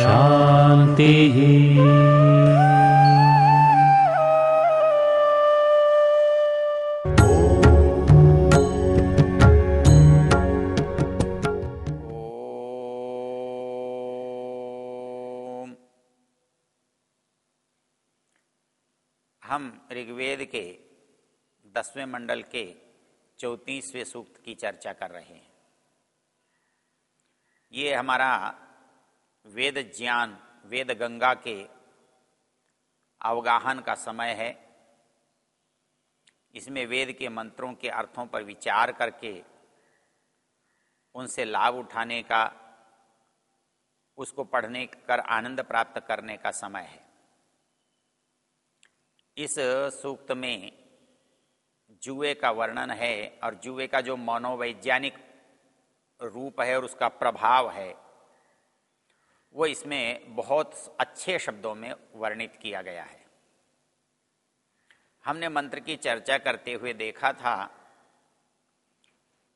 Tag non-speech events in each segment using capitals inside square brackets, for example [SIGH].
शांति ओम। हम ऋग्वेद के दसवें मंडल के चौतीसवें सूक्त की चर्चा कर रहे हैं। ये हमारा वेद ज्ञान, वेद गंगा के अवगाहन का समय है। इसमें वेद के मंत्रों के अर्थों पर विचार करके, उनसे लाभ उठाने का, उसको पढ़ने, कर आनंद प्राप्त करने का समय है। इस सूक्त में जुए का वर्णन है और जुए का जो मनोवैज्ञानिक रूप है और उसका प्रभाव है, वो इसमें बहुत अच्छे शब्दों में वर्णित किया गया है। हमने मंत्र की चर्चा करते हुए देखा था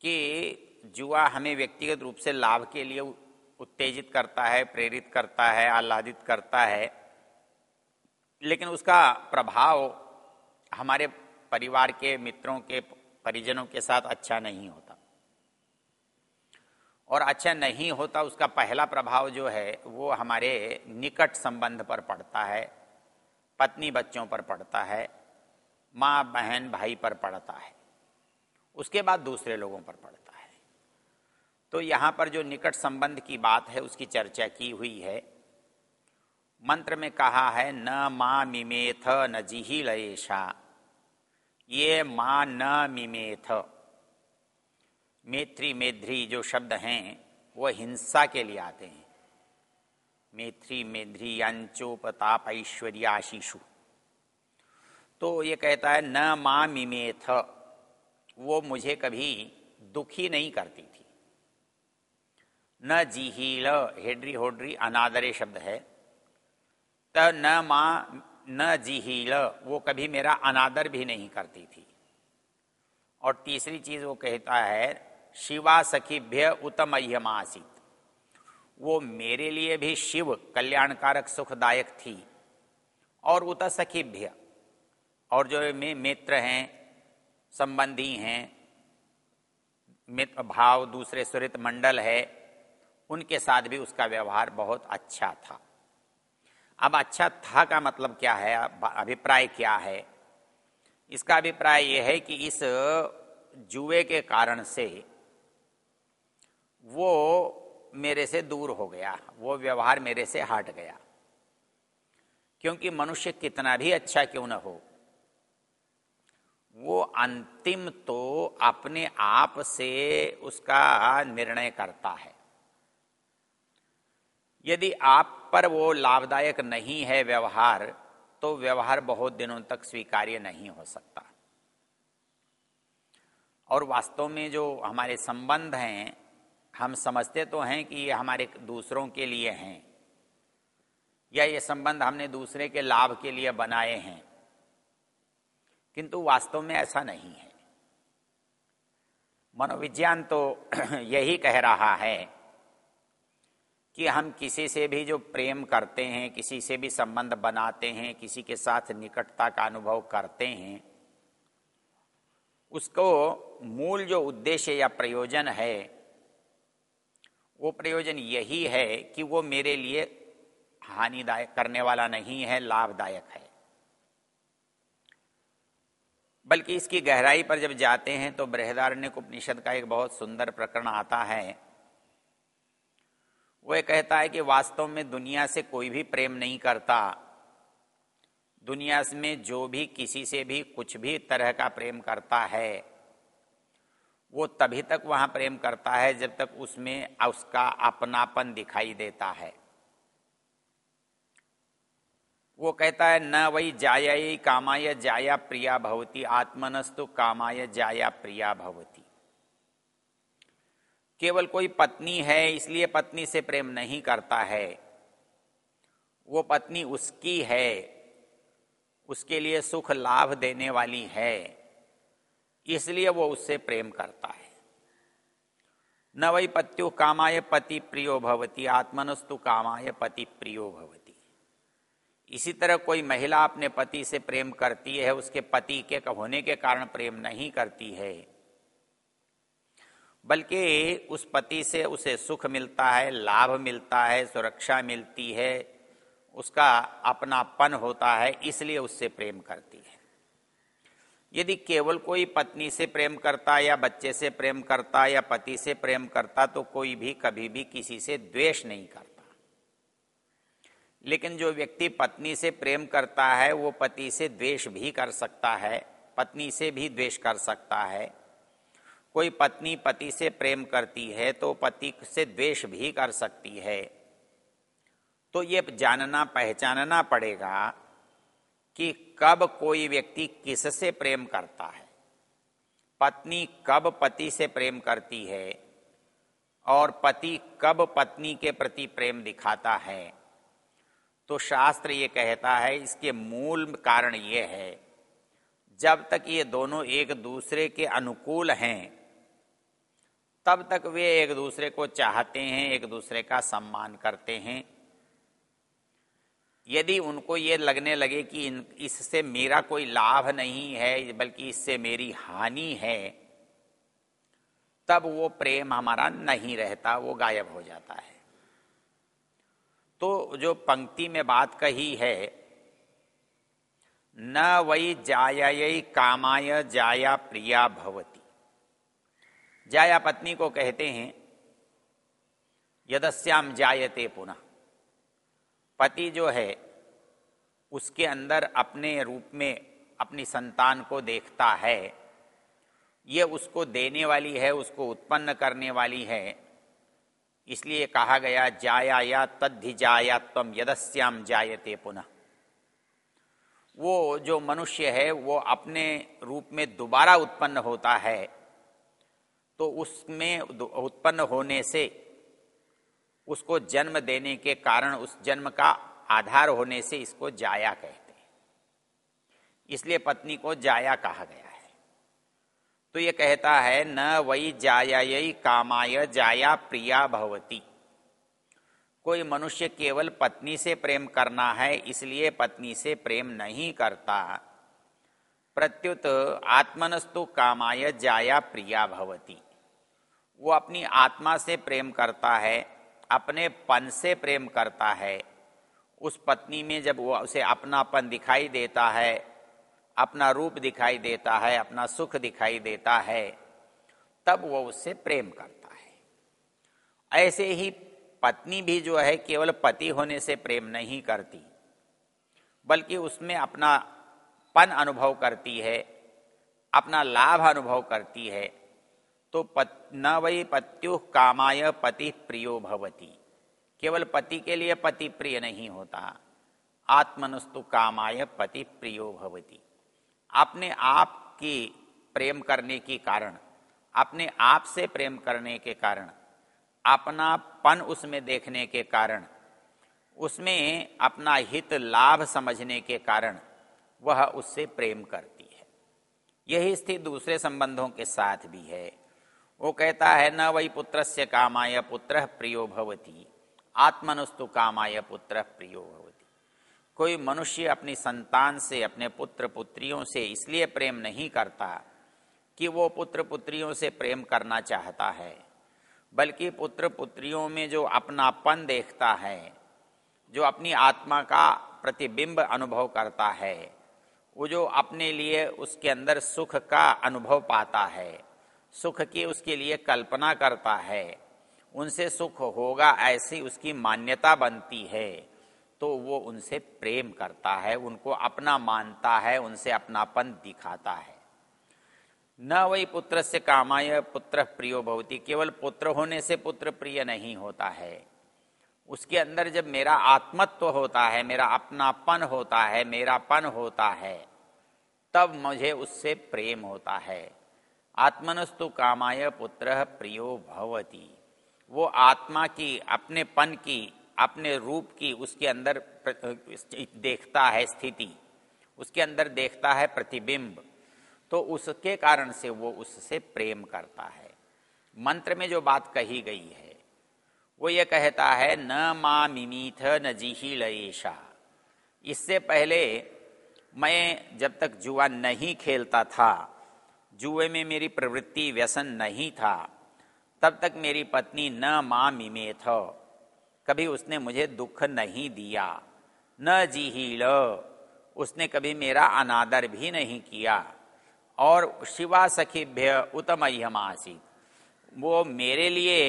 कि जुआ हमें व्यक्तिगत रूप से लाभ के लिए उत्तेजित करता है, प्रेरित करता है, आह्लादित करता है, लेकिन उसका प्रभाव हमारे परिवार के मित्रों के परिजनों के साथ अच्छा नहीं होता। और अच्छा नहीं होता, उसका पहला प्रभाव जो है, वो हमारे निकट संबंध पर पड़ता है, पत्नी बच्चों पर पड़ता है, माँ, बहन, भाई पर पड़ता है। उसके बाद दूसरे लोगों पर पड़ता है। तो यहाँ पर जो निकट संबंध की बात है, उसकी चर्चा की हुई है। मंत्र में कहा है, न माँ मिमेथ न जिही लयेशा ये माँ न मिमेथ। मेत्री मेध्री जो शब्द हैं, वो हिंसा के लिए आते हैं। मेत्री मेध्री यांचोपताप ऐश्वर्याशीषु तो ये कहता है, न माँ मिमेथ वो मुझे कभी दुखी नहीं करती थी। न जीहील हेड्री होड्री अनादरे शब्द है। त न माँ, न जीहील, वो कभी मेरा अनादर भी नहीं करती थी। और तीसरी चीज़ वो कहता है शिवा सखीभ्य उतमह्यमासित वो मेरे लिए भी शिव कल्याणकारक सुखदायक थी और उत सखीभ्य और जो मित्र हैं, संबंधी हैं मित्र भाव दूसरे सुरित मंडल है, उनके साथ भी उसका व्यवहार बहुत अच्छा था। अब अच्छा था का मतलब क्या है? अभिप्राय क्या है? इसका अभिप्राय यह है कि इस जुए के कारण से वो मेरे से दूर हो गया, वो व्यवहार मेरे से हट गया। क्योंकि मनुष्य कितना भी अच्छा क्यों ना हो, वो अंतिम तो अपने आप से उसका निर्णय करता है। यदि आप पर वो लाभदायक नहीं है व्यवहार तो व्यवहार बहुत दिनों तक स्वीकार्य नहीं हो सकता। और वास्तव में जो हमारे संबंध हैं हम समझते तो हैं कि ये हमारे दूसरों के लिए हैं, या ये संबंध हमने दूसरे के लाभ के लिए बनाए हैं। किंतु वास्तव में ऐसा नहीं है। मनोविज्ञान तो [CLEARS THROAT] यही कह रहा है कि हम किसी से भी जो प्रेम करते हैं, किसी से भी संबंध बनाते हैं, किसी के साथ निकटता का अनुभव करते हैं, उसको मूल जो उद्देश्य या प्रयोजन है वो प्रयोजन यही है कि वो मेरे लिए हानिदायक, करने वाला नहीं है, लाभदायक है। बल्कि इसकी गहराई पर जब जाते हैं तो बृहदारण्य उपनिषद का एक बहुत सुंदर प्रकरण आता है। वह कहता है कि वास्तव में दुनिया से कोई भी प्रेम नहीं करता। दुनिया में जो भी किसी से भी कुछ भी तरह का प्रेम करता है। वो तभी तक वहाँ प्रेम करता है जब तक उसमें उसका अपनापन दिखाई देता है। वो कहता है, न वही जाया कामाय जाया प्रिया भवती, आत्मनस्तु कामाय जाया प्रिया भवती। केवल कोई पत्नी है, इसलिए पत्नी से प्रेम नहीं करता है। वो पत्नी उसकी है, उसके लिए सुख लाभ देने वाली है। इसलिए वो उससे प्रेम करता है। न वही पत्यु कामाय पति प्रियो भवती, आत्मनस्तु कामाय पति प्रियो भवती। इसी तरह कोई महिला अपने पति से प्रेम करती है, उसके पति के होने के कारण प्रेम नहीं करती है। बल्कि उस पति से उसे सुख मिलता है, लाभ मिलता है, सुरक्षा मिलती है, उसका अपनापन होता है, इसलिए उससे प्रेम करती है। यदि केवल कोई पत्नी से प्रेम करता या बच्चे से प्रेम करता या पति से प्रेम करता तो कोई भी कभी भी किसी से द्वेष नहीं करता। लेकिन जो व्यक्ति पत्नी से प्रेम करता है, वो पति से द्वेष भी कर सकता है, पत्नी से भी द्वेष कर सकता है। कोई पत्नी पति से प्रेम करती है तो पति से द्वेष भी कर सकती है। तो ये जानना, पहचानना पड़ेगा कि कब कोई व्यक्ति किससे प्रेम करता है? पत्नी कब पति से प्रेम करती है? और पति कब पत्नी के प्रति प्रेम दिखाता है? तो शास्त्र ये कहता है, इसके मूल कारण ये है, जब तक ये दोनों एक दूसरे के अनुकूल हैं, तब तक वे एक दूसरे को चाहते हैं, एक दूसरे का सम्मान करते हैं। यदि उनको ये लगने लगे कि इससे मेरा कोई लाभ नहीं है, बल्कि इससे मेरी हानि है, तब वो प्रेम हमारा नहीं रहता, वो गायब हो जाता है। तो जो पंक्ति में बात कही है, न वही जाया कामाय जाया प्रिया भवती। जाया पत्नी को कहते हैं यदस्याम जायते पुनः। पति जो है, उसके अंदर अपने रूप में अपनी संतान को देखता है। ये उसको देने वाली है, उसको उत्पन्न करने वाली है। इसलिए कहा गया, जाया या तद्धि जाया तम यदस्याम जायते पुनः। वो जो मनुष्य है, वो अपने रूप में दोबारा उत्पन्न होता है। तो उसमें उत्पन्न होने से उसको जन्म देने के कारण, उस जन्म का आधार होने से इसको जाया कहते हैं। इसलिए पत्नी को जाया कहा गया है। तो ये कहता है, न वही जाया यही कामाय, जाया प्रिया भवती। कोई मनुष्य केवल पत्नी से प्रेम करना है, इसलिए पत्नी से प्रेम नहीं करता। प्रत्युत, आत्मनस्तु कामाय जाया प्रिया भवती। वो अपनी आत्मा से प्रेम करता है अपने पन से प्रेम करता है। उस पत्नी में जब वो उसे अपनापन दिखाई देता है, अपना रूप दिखाई देता है, अपना सुख दिखाई देता है, तब वो उससे प्रेम करता है। ऐसे ही पत्नी भी जो है केवल पति होने से प्रेम नहीं करती, बल्कि उसमें अपना पन अनुभव करती है, अपना लाभ अनुभव करती है। तो न वही पत्यु कामाय पति प्रियो भवती। केवल पति के लिए पति प्रिय नहीं होता, आत्मनुस्तु कामाय पति प्रियो भवती। अपने आप की प्रेम करने के कारण अपने आप से प्रेम करने के कारण अपना पन उसमें देखने के कारण, उसमें अपना हित लाभ समझने के कारण वह उससे प्रेम करती है। यही स्थिति दूसरे संबंधों के साथ भी है। वो कहता है, न वही पुत्र से कामाय पुत्र प्रियो भवती। आत्मनुस्तु कामाय पुत्र प्रियो भवती। कोई मनुष्य अपनी संतान से, अपने पुत्र पुत्रियों से इसलिए प्रेम नहीं करता कि वो पुत्र पुत्रियों से प्रेम करना चाहता है, बल्कि पुत्र पुत्रियों में जो अपनापन देखता है, जो अपनी आत्मा का प्रतिबिंब अनुभव करता है, वो जो अपने लिए उसके अंदर सुख का अनुभव पाता है सुख की उसके लिए कल्पना करता है। उनसे सुख होगा ऐसी उसकी मान्यता बनती है। तो वो उनसे प्रेम करता है, उनको अपना मानता है, उनसे अपनापन दिखाता है। न वही पुत्र से कामाय, पुत्र प्रियो भवती, केवल पुत्र होने से पुत्र प्रिय नहीं होता है। उसके अंदर जब मेरा आत्मत्व होता है, मेरा अपनापन होता है, मेरापन होता है, तब मुझे उससे प्रेम होता है। आत्मनस्तु कामाय पुत्र प्रियो भवती। वो आत्मा की, अपने पन की, अपने रूप की, उसके अंदर देखता है स्थिति। उसके अंदर देखता है प्रतिबिंब। तो उसके कारण से वो उससे प्रेम करता है। मंत्र में जो बात कही गई है, वो ये कहता है, न मा मिमीथ न जीही लयेशा इससे पहले मैं जब तक जुआ नहीं खेलता था जुए में मेरी प्रवृत्ति व्यसन नहीं था, तब तक मेरी पत्नी न माँ मिमेथ। कभी उसने मुझे दुख नहीं दिया, न जीहील। उसने कभी मेरा अनादर भी नहीं किया, और शिवा सखीभ्य उत्तम आसी वो मेरे लिए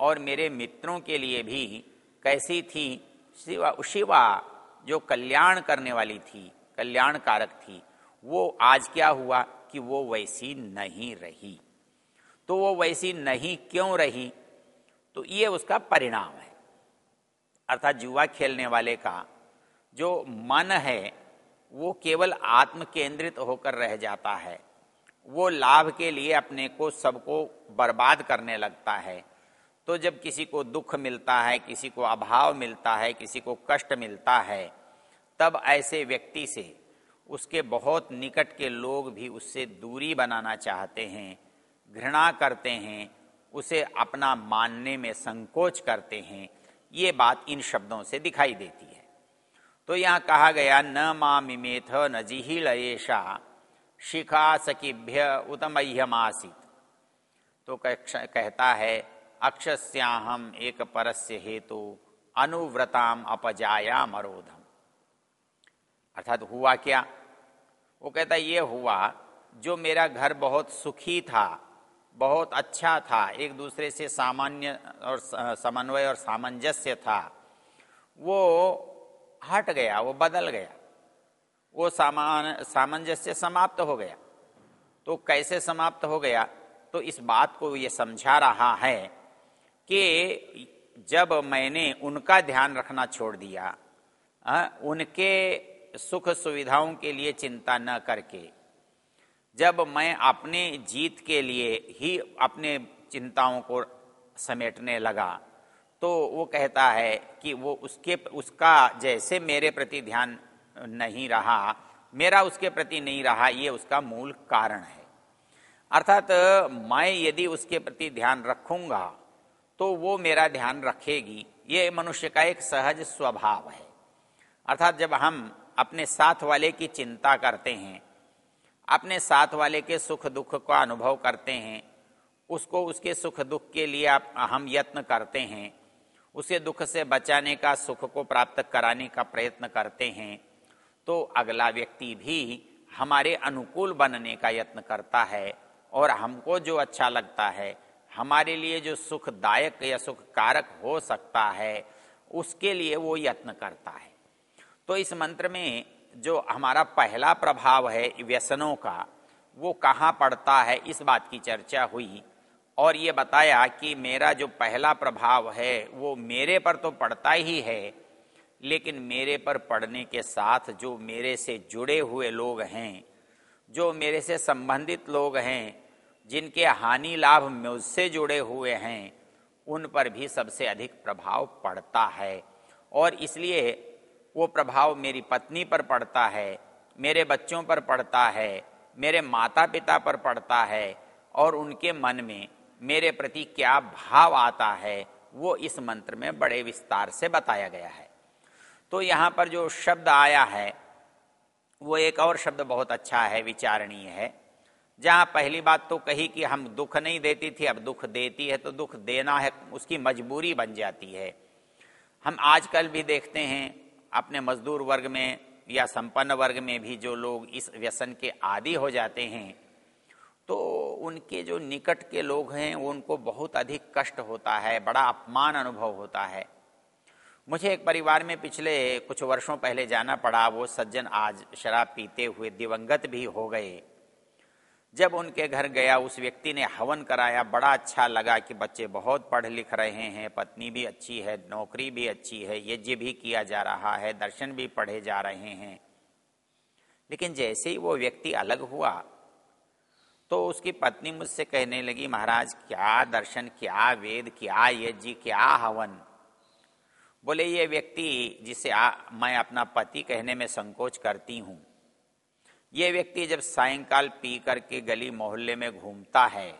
और मेरे मित्रों के लिए भी कैसी थी? शिवा शिवा, जो कल्याण करने वाली थी कल्याण कारक थी, वो आज क्या हुआ? कि वो वैसी नहीं रही। तो वो वैसी नहीं क्यों रही? तो ये उसका परिणाम है। अर्थात जुआ खेलने वाले का जो मन है, वो केवल आत्म केंद्रित होकर रह जाता है। वो लाभ के लिए अपने को सबको बर्बाद करने लगता है। तो जब किसी को दुख मिलता है, किसी को अभाव मिलता है, किसी को कष्ट मिलता है, तब ऐसे व्यक्ति से उसके बहुत निकट के लोग भी उससे दूरी बनाना चाहते हैं, घृणा करते हैं, उसे अपना मानने में संकोच करते हैं, ये बात इन शब्दों से दिखाई देती है। तो यहाँ कहा गया, न मा मिमेथ न जिही लयेशा शिखा सखिभ्य उतमह्यमासित तो कहता है, अक्षस्याहम एक परस्य हेतु, अनुव्रताम अपजाया मरोधम अर्थात हुआ क्या? वो कहता, ये हुआ, जो मेरा घर बहुत सुखी था, बहुत अच्छा था, एक दूसरे से सामान्य और समन्वय और सामंजस्य था, वो हट गया, वो बदल गया, वो सामान, सामंजस्य समाप्त हो गया। तो कैसे समाप्त हो गया? तो इस बात को ये समझा रहा है कि जब मैंने उनका ध्यान रखना छोड़ दिया उनके सुख सुविधाओं के लिए चिंता न करके। जब मैं अपने जीत के लिए ही अपने चिंताओं को समेटने लगा तो वो कहता है कि वो उसके, उसका जैसे मेरे प्रति ध्यान नहीं रहा, मेरा उसके प्रति नहीं रहा, ये उसका मूल कारण है। अर्थात मैं यदि उसके प्रति ध्यान रखूँगा तो वो मेरा ध्यान रखेगी। ये मनुष्य का एक सहज स्वभाव है। अर्थात जब हम अपने साथ वाले की चिंता करते हैं, अपने साथ वाले के सुख दुख का अनुभव करते हैं, उसको उसके सुख दुख के लिए आप, हम यत्न करते हैं, उसे दुख से बचाने का, सुख को प्राप्त कराने का प्रयत्न करते हैं तो अगला व्यक्ति भी हमारे अनुकूल बनने का यत्न करता है और हमको जो अच्छा लगता है, हमारे लिए जो सुखदायक या सुख कारक हो सकता है, उसके लिए वो यत्न करता है। तो इस मंत्र में जो हमारा पहला प्रभाव है व्यसनों का, वो कहाँ पड़ता है? इस बात की चर्चा हुई और ये बताया कि मेरा जो पहला प्रभाव है, वो मेरे पर तो पड़ता ही है, लेकिन मेरे पर पड़ने के साथ जो मेरे से जुड़े हुए लोग हैं, जो मेरे से संबंधित लोग हैं, जिनके हानि लाभ मुझसे जुड़े हुए हैं, उन पर भी सबसे अधिक प्रभाव पड़ता है। और इसलिए वो प्रभाव मेरी पत्नी पर पड़ता है, मेरे बच्चों पर पड़ता है, मेरे माता पिता पर पड़ता है और उनके मन में मेरे प्रति क्या भाव आता है, वो इस मंत्र में बड़े विस्तार से बताया गया है। तो यहाँ पर जो शब्द आया है, वो एक और शब्द बहुत अच्छा है, विचारणीय है। जहाँ पहली बात तो कही कि हम दुख नहीं देती थी, अब दुख देती है तो दुख देना है, उसकी मजबूरी बन जाती है। हम आजकल भी देखते हैं अपने मजदूर वर्ग में या संपन्न वर्ग में भी जो लोग इस व्यसन के आदि हो जाते हैं तो उनके जो निकट के लोग हैं उनको बहुत अधिक कष्ट होता है, बड़ा अपमान अनुभव होता है। मुझे एक परिवार में पिछले कुछ वर्षों पहले जाना पड़ा, वो सज्जन आज शराब पीते हुए दिवंगत भी हो गए। जब उनके घर गया उस व्यक्ति ने हवन कराया। बड़ा अच्छा लगा कि बच्चे बहुत पढ़ लिख रहे हैं पत्नी भी अच्छी है नौकरी भी अच्छी है यज्ञ भी किया जा रहा है दर्शन भी पढ़े जा रहे हैं। लेकिन जैसे ही वो व्यक्ति अलग हुआ तो उसकी पत्नी मुझसे कहने लगी महाराज क्या दर्शन क्या वेद क्या यज्ञ क्या हवन? बोले ये व्यक्ति जिसे आ, मैं अपना पति कहने में संकोच करती हूँ ये व्यक्ति जब सायंकाल पी करके गली मोहल्ले में घूमता है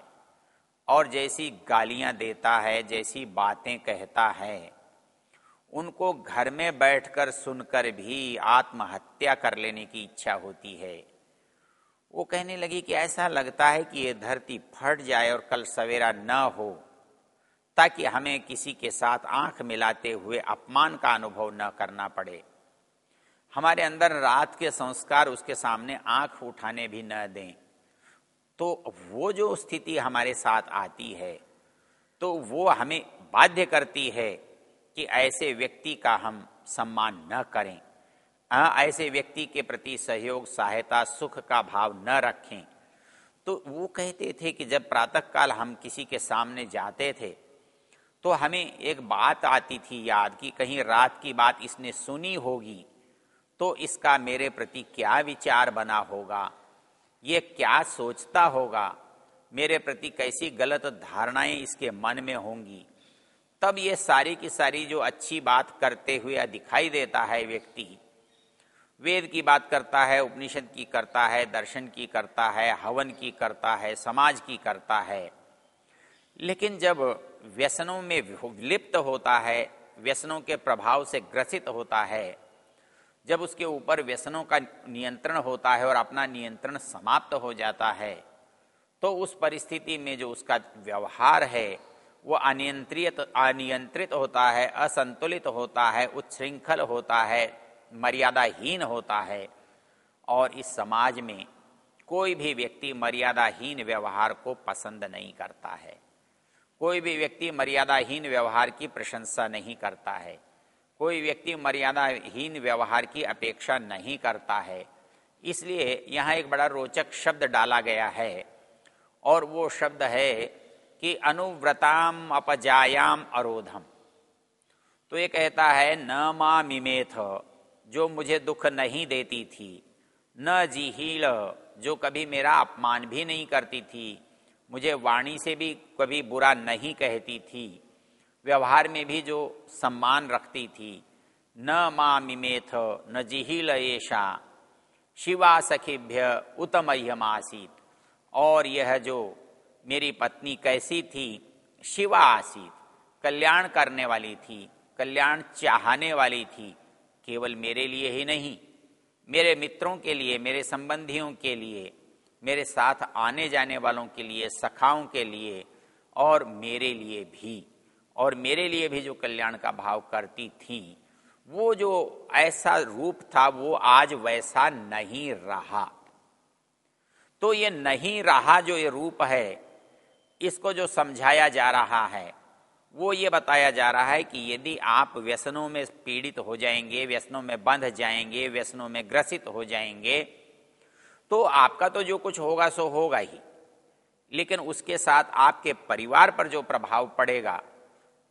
और जैसी गालियाँ देता है, जैसी बातें कहता है, उनको घर में बैठकर सुनकर भी आत्महत्या कर लेने की इच्छा होती है। वो कहने लगी कि ऐसा लगता है कि ये धरती फट जाए और कल सवेरा न हो, ताकि हमें किसी के साथ आँख मिलाते हुए अपमान का अनुभव न करना पड़े। हमारे अंदर रात के संस्कार उसके सामने आँख उठाने भी न दें। तो वो जो स्थिति हमारे साथ आती है तो वो हमें बाध्य करती है कि ऐसे व्यक्ति का हम सम्मान न करें। ऐसे व्यक्ति के प्रति सहयोग, सहायता, सुख का भाव न रखें। तो वो कहते थे कि जब प्रातःकाल हम किसी के सामने जाते थे तो हमें एक बात आती थी याद कि कहीं रात की बात इसने सुनी होगी। तो इसका मेरे प्रति क्या विचार बना होगा? ये क्या सोचता होगा? मेरे प्रति कैसी गलत धारणाएँ इसके मन में होंगी? तब ये सारी की सारी जो अच्छी बात करते हुए दिखाई देता है व्यक्ति, वेद की बात करता है, उपनिषद की करता है, दर्शन की करता है, हवन की करता है, समाज की करता है। लेकिन जब व्यसनों में लिप्त होता है, व्यसनों के प्रभाव से ग्रसित होता है जब उसके ऊपर व्यसनों का नियंत्रण होता है और अपना नियंत्रण समाप्त हो जाता है तो उस परिस्थिति में जो उसका व्यवहार है, वो अनियंत्रित अनियंत्रित होता है, असंतुलित होता है, उच्छृंखल होता है, मर्यादाहीन होता है। और इस समाज में कोई भी व्यक्ति मर्यादाहीन व्यवहार को पसंद नहीं करता है। कोई भी व्यक्ति मर्यादाहीन व्यवहार की प्रशंसा नहीं करता है। कोई व्यक्ति मर्यादाहीन व्यवहार की अपेक्षा नहीं करता है। इसलिए यहाँ एक बड़ा रोचक शब्द डाला गया है और वो शब्द है कि अनुव्रताम अपजायाम अरोधम। तो ये कहता है, न मा मिमेथ जो मुझे दुख नहीं देती थी, न जिहील, जो कभी मेरा अपमान भी नहीं करती थी, मुझे वाणी से भी कभी बुरा नहीं कहती थी। व्यवहार में भी जो सम्मान रखती थी। न माँ मिमेथ न जिहिल ऐशा शिवा सखिभ्य उत्तमह्यमासीत और यह जो मेरी पत्नी कैसी थी, शिवा आसीत। कल्याण करने वाली थी, कल्याण चाहने वाली थी, केवल मेरे लिए ही नहीं। मेरे मित्रों के लिए, मेरे संबंधियों के लिए, मेरे साथ आने जाने वालों के लिए, सखाओं के लिए, और मेरे लिए भी। और मेरे लिए भी जो कल्याण का भाव करती थी, वो जो ऐसा रूप था, वो आज वैसा नहीं रहा। तो ये नहीं रहा जो ये रूप है, इसको जो समझाया जा रहा है, वो ये बताया जा रहा है कि यदि आप व्यसनों में पीड़ित हो जाएँगे, व्यसनों में बंध जाएँगे, व्यसनों में ग्रसित हो जाएँगे तो आपका तो जो कुछ होगा सो होगा ही। लेकिन उसके साथ आपके परिवार पर जो प्रभाव पड़ेगा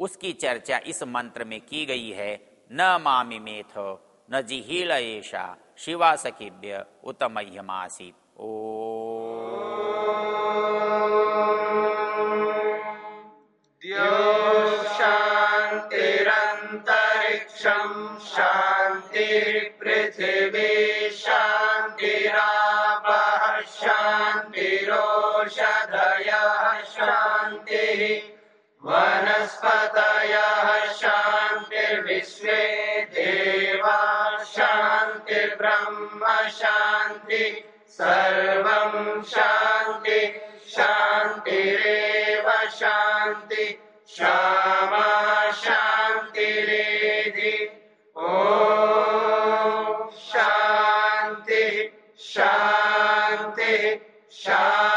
उसकी चर्चा इस मंत्र में की गई है, न मामी मेथ, न जिहील ऐसा शिवा सखिभ्य उत्तमह्यमासीत। ओ। शांतिरंतरिक्षम शांति पृथ्वी शांतिराप वनस्पतयः शान्तिर्विश्वे देवा शान्तिर्ब्रह्म शान्ति सर्वं शांति शान्तिरेव शांति क्षमा शांति ॐ शान्तिः शान्तिः शान्ति